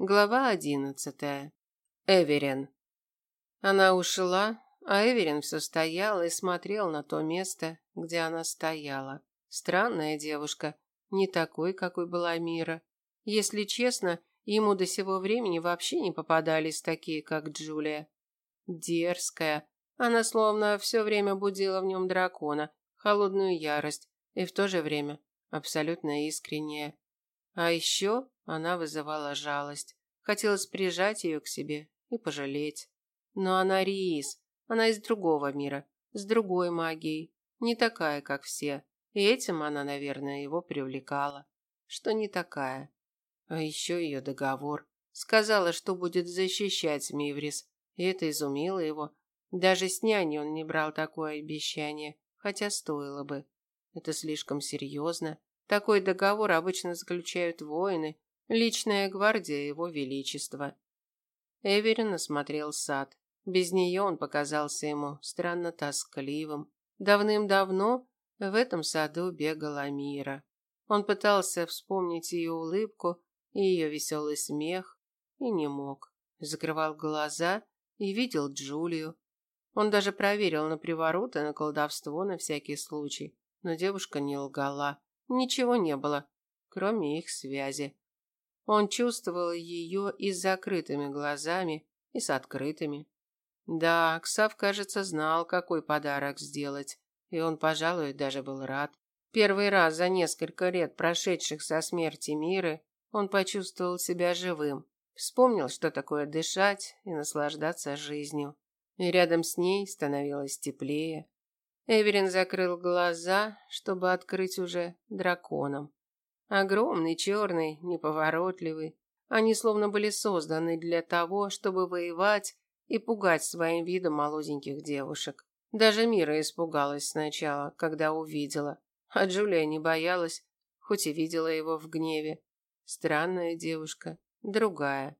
Глава одиннадцатая. Эверин. Она ушла, а Эверин все стоял и смотрел на то место, где она стояла. Странная девушка, не такой, какой была Мира. Если честно, ему до сего времени вообще не попадались такие, как Джулия. Дерзкая. Она словно все время будила в нем дракона, холодную ярость, и в то же время абсолютно искренняя. А еще она вызывала жалость. Хотелось прижать ее к себе и пожалеть. Но она Риис, она из другого мира, с другой магией, не такая, как все. И этим она, наверное, его привлекала. Что не такая. А еще ее договор. Сказала, что будет защищать Миврис. И это изумило его. Даже с няней он не брал такое обещание, хотя стоило бы. Это слишком серьезно. Такой договор обычно заключают воины, Личная гвардия его величества. Эверин осмотрел сад. Без нее он показался ему странно тоскливым. Давным-давно в этом саду бегала Мира. Он пытался вспомнить ее улыбку и ее веселый смех и не мог. Закрывал глаза и видел Джулию. Он даже проверил на приворот и на колдовство на всякий случай, но девушка не лгала. Ничего не было, кроме их связи. Он чувствовал ее и с закрытыми глазами, и с открытыми. Да, Ксав, кажется, знал, какой подарок сделать, и он, пожалуй, даже был рад. Первый раз за несколько лет, прошедших со смерти Миры, он почувствовал себя живым, вспомнил, что такое дышать и наслаждаться жизнью. И рядом с ней становилось теплее. Эверин закрыл глаза, чтобы открыть уже драконом. Огромный, черный, неповоротливый. Они словно были созданы для того, чтобы воевать и пугать своим видом молоденьких девушек. Даже Мира испугалась сначала, когда увидела, а Джулия не боялась, хоть и видела его в гневе. Странная девушка, другая.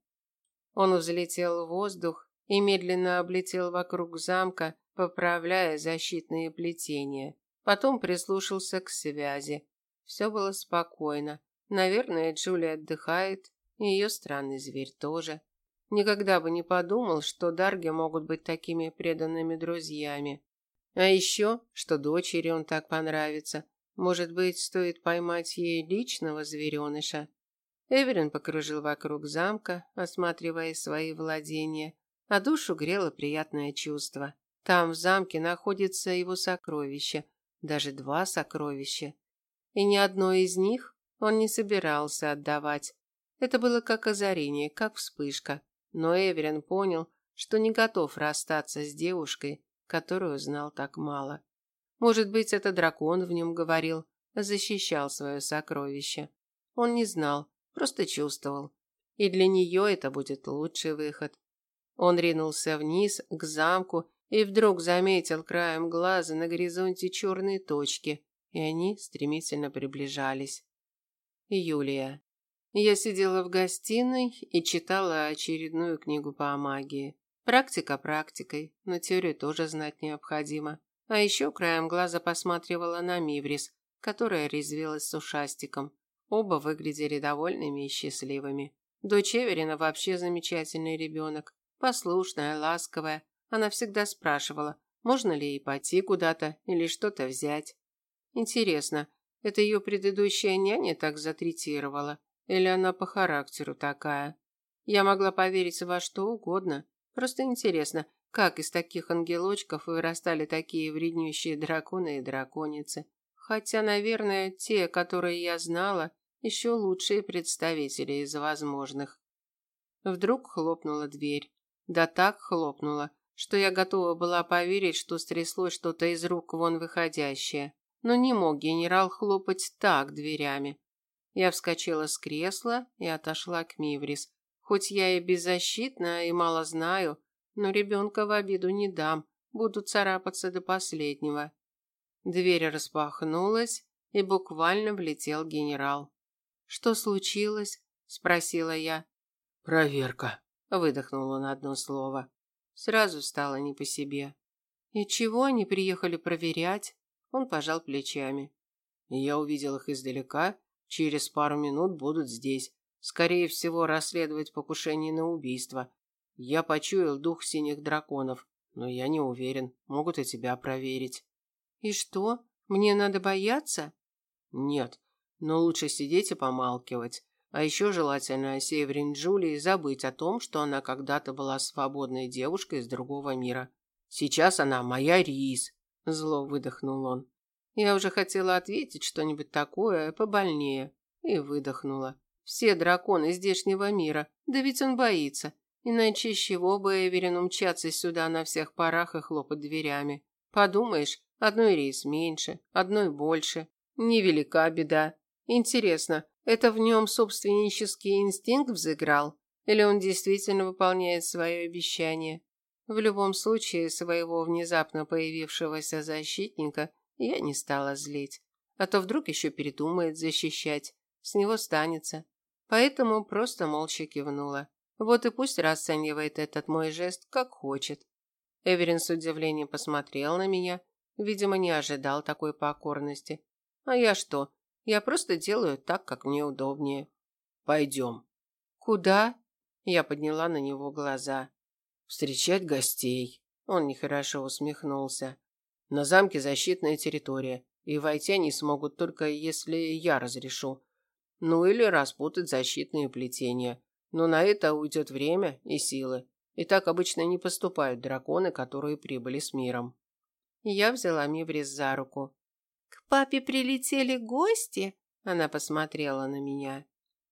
Он взлетел в воздух и медленно облетел вокруг замка, поправляя защитные плетения. Потом прислушался к связи. Все было спокойно. Наверное, Джулия отдыхает, и ее странный зверь тоже. Никогда бы не подумал, что Дарги могут быть такими преданными друзьями. А еще, что дочери он так понравится. Может быть, стоит поймать ей личного звереныша. Эверин покружил вокруг замка, осматривая свои владения, а душу грело приятное чувство. Там в замке находится его сокровище, даже два сокровища и ни одно из них он не собирался отдавать. Это было как озарение, как вспышка. Но Эверин понял, что не готов расстаться с девушкой, которую знал так мало. Может быть, это дракон в нем говорил, защищал свое сокровище. Он не знал, просто чувствовал. И для нее это будет лучший выход. Он ринулся вниз, к замку, и вдруг заметил краем глаза на горизонте черные точки и они стремительно приближались. Юлия. Я сидела в гостиной и читала очередную книгу по магии. Практика практикой, но теорию тоже знать необходимо. А еще краем глаза посматривала на Миврис, которая резвилась с ушастиком. Оба выглядели довольными и счастливыми. Дочь Эверина вообще замечательный ребенок. Послушная, ласковая. Она всегда спрашивала, можно ли ей пойти куда-то или что-то взять. Интересно, это ее предыдущая няня так затретировала? Или она по характеру такая? Я могла поверить во что угодно. Просто интересно, как из таких ангелочков вырастали такие вреднющие драконы и драконицы. Хотя, наверное, те, которые я знала, еще лучшие представители из возможных. Вдруг хлопнула дверь. Да так хлопнула, что я готова была поверить, что стряслось что-то из рук вон выходящее но не мог генерал хлопать так дверями. Я вскочила с кресла и отошла к Миврис. Хоть я и беззащитна и мало знаю, но ребенка в обиду не дам, буду царапаться до последнего. Дверь распахнулась, и буквально влетел генерал. «Что случилось?» – спросила я. «Проверка», – выдохнул он одно слово. Сразу стало не по себе. «И чего они приехали проверять?» Он пожал плечами. Я увидел их издалека. Через пару минут будут здесь. Скорее всего, расследовать покушение на убийство. Я почуял дух синих драконов, но я не уверен. Могут и тебя проверить. И что? Мне надо бояться? Нет, но лучше сидеть и помалкивать. А еще желательно Северин Джулии забыть о том, что она когда-то была свободной девушкой из другого мира. Сейчас она моя Рис, зло выдохнул он. Я уже хотела ответить что-нибудь такое побольнее и выдохнула. Все драконы здешнего мира, да ведь он боится. Иначе с чего бы Эверин умчаться сюда на всех парах и хлопать дверями? Подумаешь, одной рейс меньше, одной больше. Невелика беда. Интересно, это в нем собственнический инстинкт взыграл? Или он действительно выполняет свое обещание? В любом случае, своего внезапно появившегося защитника я не стала злить. А то вдруг еще передумает защищать. С него станется. Поэтому просто молча кивнула. Вот и пусть расценивает этот мой жест как хочет. Эверин с удивлением посмотрел на меня. Видимо, не ожидал такой покорности. А я что? Я просто делаю так, как мне удобнее. Пойдем. Куда? Я подняла на него глаза. Встречать гостей. Он нехорошо усмехнулся. На замке защитная территория, и войти они смогут только если я разрешу. Ну или распутать защитные плетения. Но на это уйдет время и силы. И так обычно не поступают драконы, которые прибыли с миром. Я взяла Миврис за руку. «К папе прилетели гости?» Она посмотрела на меня.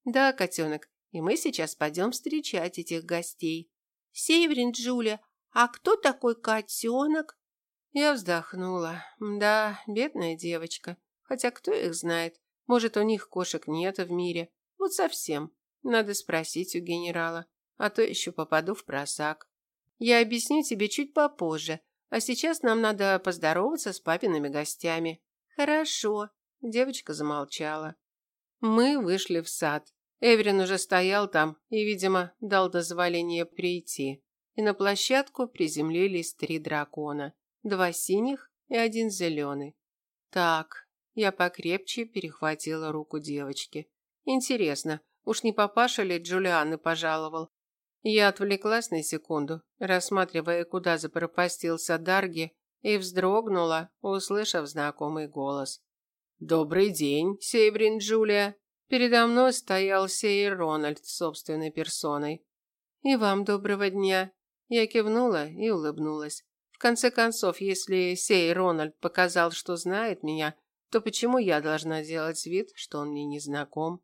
«Да, котенок, и мы сейчас пойдем встречать этих гостей. Северин, Джулия, а кто такой котенок?» Я вздохнула. Да, бедная девочка. Хотя кто их знает? Может, у них кошек нет в мире. Вот совсем. Надо спросить у генерала. А то еще попаду в просак. Я объясню тебе чуть попозже. А сейчас нам надо поздороваться с папиными гостями. Хорошо. Девочка замолчала. Мы вышли в сад. Эверин уже стоял там и, видимо, дал дозволение прийти. И на площадку приземлились три дракона. Два синих и один зеленый. Так, я покрепче перехватила руку девочки. Интересно, уж не папаша ли Джулианы пожаловал? Я отвлеклась на секунду, рассматривая, куда запропастился Дарги, и вздрогнула, услышав знакомый голос. «Добрый день, Сейбрин Джулия!» Передо мной стоял Сейр Рональд собственной персоной. «И вам доброго дня!» Я кивнула и улыбнулась. В конце концов, если сей Рональд показал, что знает меня, то почему я должна делать вид, что он мне не знаком?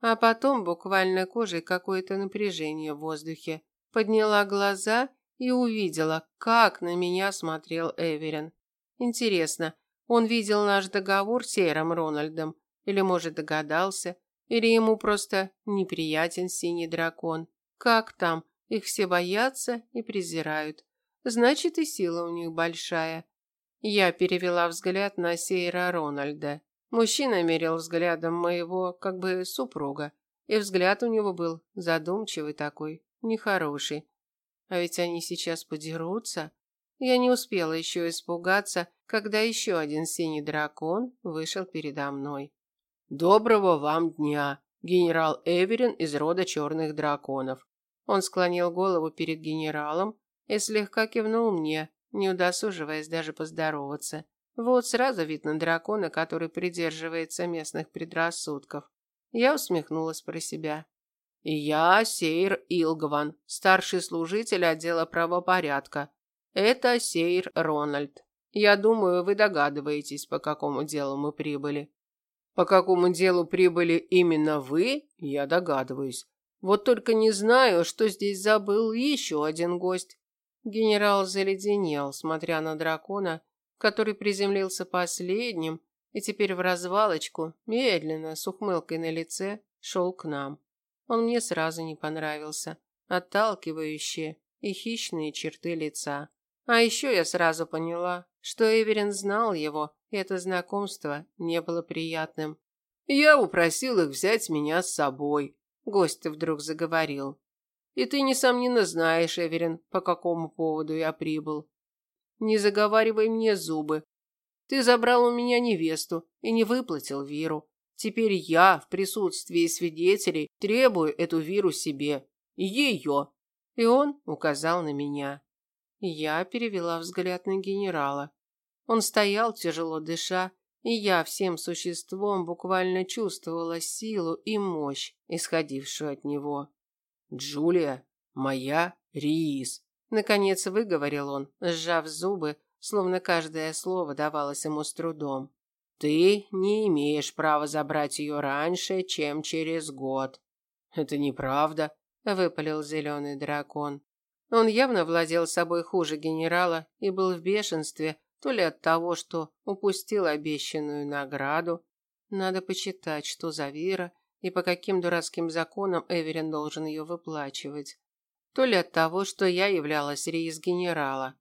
А потом буквально кожей какое-то напряжение в воздухе. Подняла глаза и увидела, как на меня смотрел Эверин. Интересно, он видел наш договор с Сейром Рональдом? Или, может, догадался? Или ему просто неприятен синий дракон? Как там? Их все боятся и презирают. Значит, и сила у них большая. Я перевела взгляд на Сейра Рональда. Мужчина мерил взглядом моего, как бы, супруга. И взгляд у него был задумчивый такой, нехороший. А ведь они сейчас подерутся. Я не успела еще испугаться, когда еще один синий дракон вышел передо мной. «Доброго вам дня, генерал Эверин из рода черных драконов». Он склонил голову перед генералом, и слегка кивнул мне, не удосуживаясь даже поздороваться. Вот сразу видно дракона, который придерживается местных предрассудков. Я усмехнулась про себя. «Я Сейр Илгван, старший служитель отдела правопорядка. Это Сейр Рональд. Я думаю, вы догадываетесь, по какому делу мы прибыли». «По какому делу прибыли именно вы, я догадываюсь. Вот только не знаю, что здесь забыл еще один гость. Генерал заледенел, смотря на дракона, который приземлился последним и теперь в развалочку, медленно, с ухмылкой на лице, шел к нам. Он мне сразу не понравился. Отталкивающие и хищные черты лица. А еще я сразу поняла, что Эверин знал его, и это знакомство не было приятным. «Я упросил их взять меня с собой», – гость вдруг заговорил. И ты, несомненно, знаешь, Эверин, по какому поводу я прибыл. Не заговаривай мне зубы. Ты забрал у меня невесту и не выплатил Виру. Теперь я в присутствии свидетелей требую эту виру себе. Ее. И он указал на меня. Я перевела взгляд на генерала. Он стоял, тяжело дыша, и я всем существом буквально чувствовала силу и мощь, исходившую от него. «Джулия, моя Риис», — наконец выговорил он, сжав зубы, словно каждое слово давалось ему с трудом. «Ты не имеешь права забрать ее раньше, чем через год». «Это неправда», — выпалил зеленый дракон. Он явно владел собой хуже генерала и был в бешенстве, то ли от того, что упустил обещанную награду. Надо почитать, что за вера и по каким дурацким законам Эверин должен ее выплачивать. То ли от того, что я являлась рейс генерала.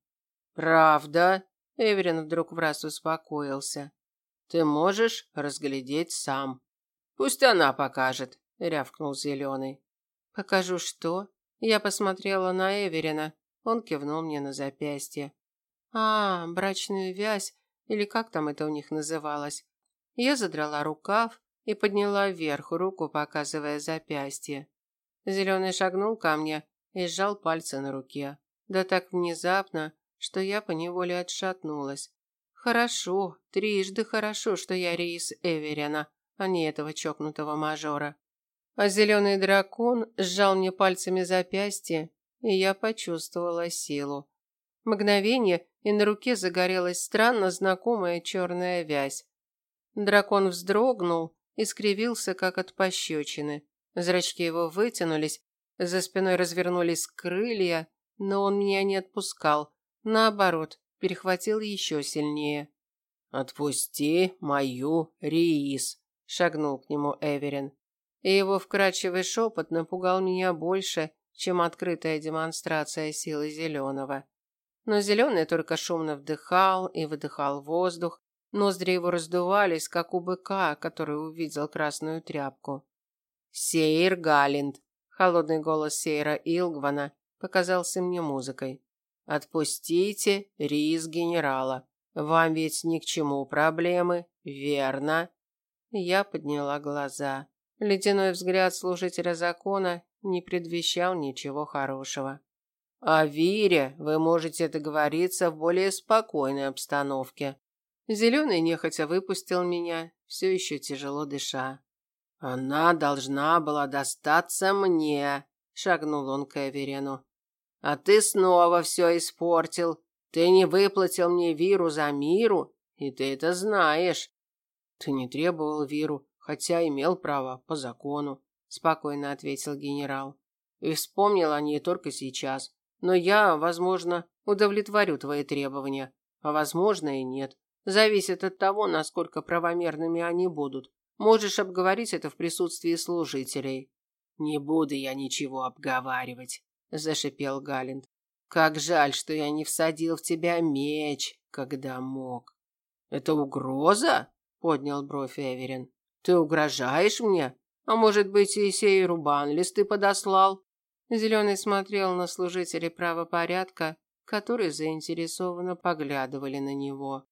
«Правда?» Эверин вдруг в раз успокоился. «Ты можешь разглядеть сам». «Пусть она покажет», — рявкнул Зеленый. «Покажу что?» Я посмотрела на Эверина. Он кивнул мне на запястье. А, брачную вязь, или как там это у них называлось. Я задрала рукав и подняла вверх руку, показывая запястье. Зеленый шагнул ко мне и сжал пальцы на руке. Да так внезапно, что я поневоле отшатнулась. Хорошо, трижды хорошо, что я рейс Эверина, а не этого чокнутого мажора. А зеленый дракон сжал мне пальцами запястье, и я почувствовала силу. Мгновение, и на руке загорелась странно знакомая черная вязь. Дракон вздрогнул и скривился, как от пощечины. Зрачки его вытянулись, за спиной развернулись крылья, но он меня не отпускал. Наоборот, перехватил еще сильнее. «Отпусти мою Риис», – шагнул к нему Эверин. И его вкрадчивый шепот напугал меня больше, чем открытая демонстрация силы зеленого. Но зеленый только шумно вдыхал и выдыхал воздух, ноздри его раздувались, как у быка, который увидел красную тряпку. «Сейр Галинд!» – холодный голос Сейра Илгвана показался мне музыкой. «Отпустите рис генерала. Вам ведь ни к чему проблемы, верно?» Я подняла глаза. Ледяной взгляд служителя закона не предвещал ничего хорошего. О Вире вы можете договориться в более спокойной обстановке. Зеленый нехотя выпустил меня, все еще тяжело дыша. Она должна была достаться мне, шагнул он к Эверену. А ты снова все испортил. Ты не выплатил мне Виру за Миру, и ты это знаешь. Ты не требовал Виру, хотя имел право по закону, спокойно ответил генерал. И вспомнил о ней только сейчас. Но я, возможно, удовлетворю твои требования, а возможно и нет. Зависит от того, насколько правомерными они будут. Можешь обговорить это в присутствии служителей. Не буду я ничего обговаривать, зашипел Галент. Как жаль, что я не всадил в тебя меч, когда мог. Это угроза? поднял бровь Эверин. Ты угрожаешь мне? А может быть, и сей рубан листы подослал? Зеленый смотрел на служителей правопорядка, которые заинтересованно поглядывали на него.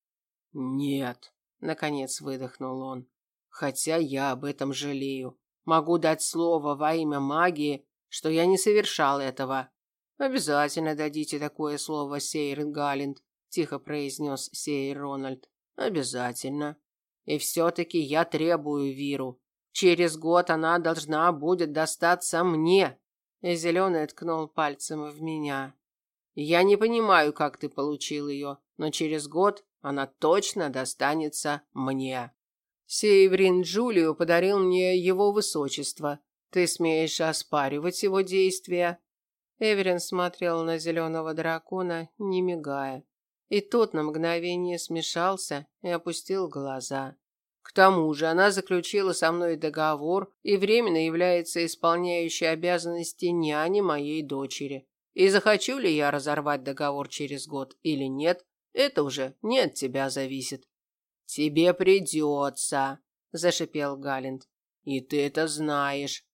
«Нет», — наконец выдохнул он, — «хотя я об этом жалею. Могу дать слово во имя магии, что я не совершал этого». «Обязательно дадите такое слово, Сейр Галлинд», – тихо произнес Сейр Рональд. «Обязательно. И все-таки я требую Виру. Через год она должна будет достаться мне». И зеленый ткнул пальцем в меня. Я не понимаю, как ты получил ее, но через год она точно достанется мне. Сейврин Джулию подарил мне его высочество. Ты смеешь оспаривать его действия? Эверин смотрел на зеленого дракона, не мигая. И тот на мгновение смешался и опустил глаза. К тому же она заключила со мной договор и временно является исполняющей обязанности няни моей дочери. И захочу ли я разорвать договор через год или нет, это уже не от тебя зависит. Тебе придется, зашипел Галент. И ты это знаешь.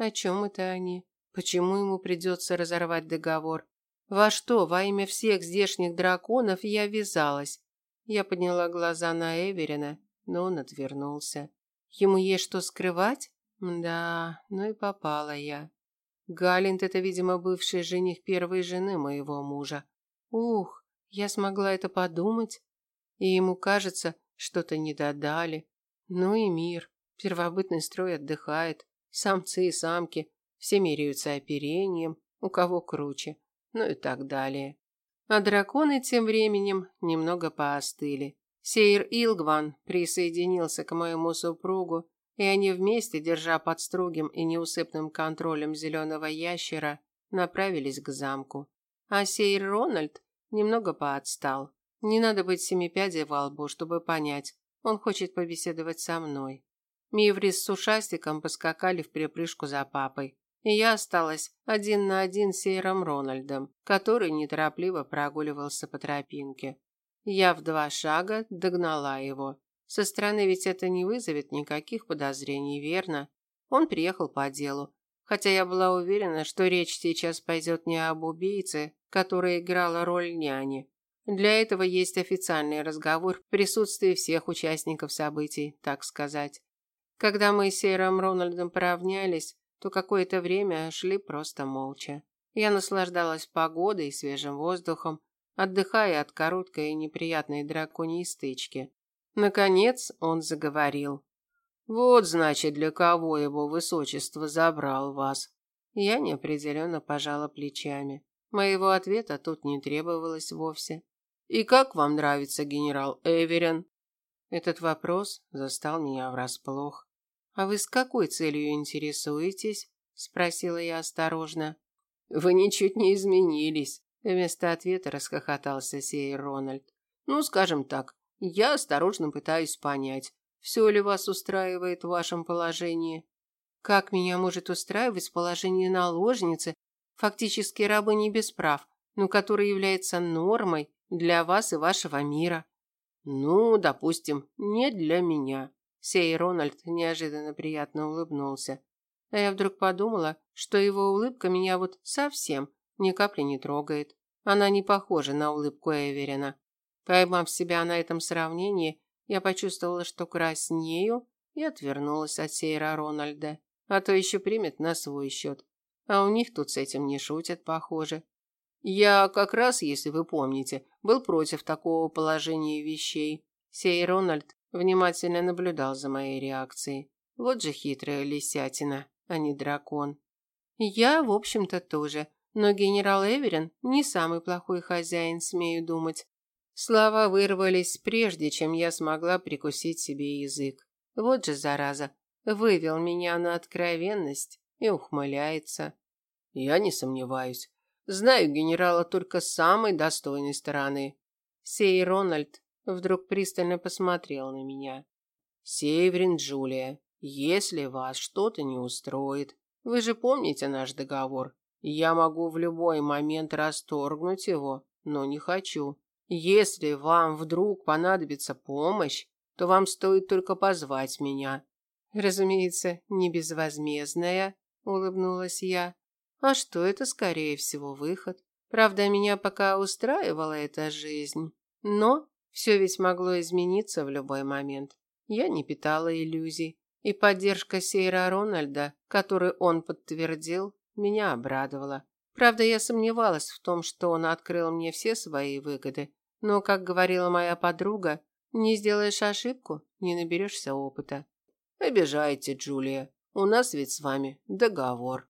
О чем это они? Почему ему придется разорвать договор? Во что во имя всех здешних драконов я ввязалась? Я подняла глаза на Эверина но он отвернулся. Ему есть что скрывать? Да, ну и попала я. Галент – это, видимо, бывший жених первой жены моего мужа. Ух, я смогла это подумать. И ему кажется, что-то не додали. Ну и мир. Первобытный строй отдыхает. Самцы и самки. Все меряются оперением. У кого круче. Ну и так далее. А драконы тем временем немного поостыли. Сейр Илгван присоединился к моему супругу, и они вместе, держа под строгим и неусыпным контролем зеленого ящера, направились к замку. А Сейр Рональд немного поотстал. Не надо быть семипядей во лбу, чтобы понять, он хочет побеседовать со мной. Миврис с ушастиком поскакали в припрыжку за папой, и я осталась один на один с Сейром Рональдом, который неторопливо прогуливался по тропинке. Я в два шага догнала его. Со стороны ведь это не вызовет никаких подозрений, верно? Он приехал по делу. Хотя я была уверена, что речь сейчас пойдет не об убийце, которая играла роль няни. Для этого есть официальный разговор в присутствии всех участников событий, так сказать. Когда мы с Сейром Рональдом поравнялись, то какое-то время шли просто молча. Я наслаждалась погодой и свежим воздухом, отдыхая от короткой и неприятной драконьей стычки. Наконец он заговорил. «Вот, значит, для кого его высочество забрал вас». Я неопределенно пожала плечами. Моего ответа тут не требовалось вовсе. «И как вам нравится генерал Эверин?» Этот вопрос застал меня врасплох. «А вы с какой целью интересуетесь?» – спросила я осторожно. «Вы ничуть не изменились», Вместо ответа расхохотался сей Рональд. Ну, скажем так, я осторожно пытаюсь понять, все ли вас устраивает в вашем положении. Как меня может устраивать положение наложницы, фактически рабыни без прав, но которая является нормой для вас и вашего мира? Ну, допустим, не для меня. Сей Рональд неожиданно приятно улыбнулся. А я вдруг подумала, что его улыбка меня вот совсем ни капли не трогает. Она не похожа на улыбку Эверина. Поймав себя на этом сравнении, я почувствовала, что краснею и отвернулась от Сейра Рональда. А то еще примет на свой счет. А у них тут с этим не шутят, похоже. Я как раз, если вы помните, был против такого положения вещей. Сей Рональд внимательно наблюдал за моей реакцией. Вот же хитрая лисятина, а не дракон. Я, в общем-то, тоже. Но генерал Эверин не самый плохой хозяин, смею думать. Слова вырвались прежде, чем я смогла прикусить себе язык. Вот же зараза, вывел меня на откровенность и ухмыляется. Я не сомневаюсь. Знаю генерала только с самой достойной стороны. Сей Рональд вдруг пристально посмотрел на меня. Северин Джулия, если вас что-то не устроит, вы же помните наш договор? Я могу в любой момент расторгнуть его, но не хочу. Если вам вдруг понадобится помощь, то вам стоит только позвать меня. Разумеется, не безвозмездная, улыбнулась я. А что это, скорее всего, выход. Правда, меня пока устраивала эта жизнь, но все ведь могло измениться в любой момент. Я не питала иллюзий, и поддержка Сейра Рональда, которую он подтвердил, меня обрадовало. Правда, я сомневалась в том, что он открыл мне все свои выгоды, но, как говорила моя подруга, не сделаешь ошибку, не наберешься опыта. Обижаете, Джулия. У нас ведь с вами договор.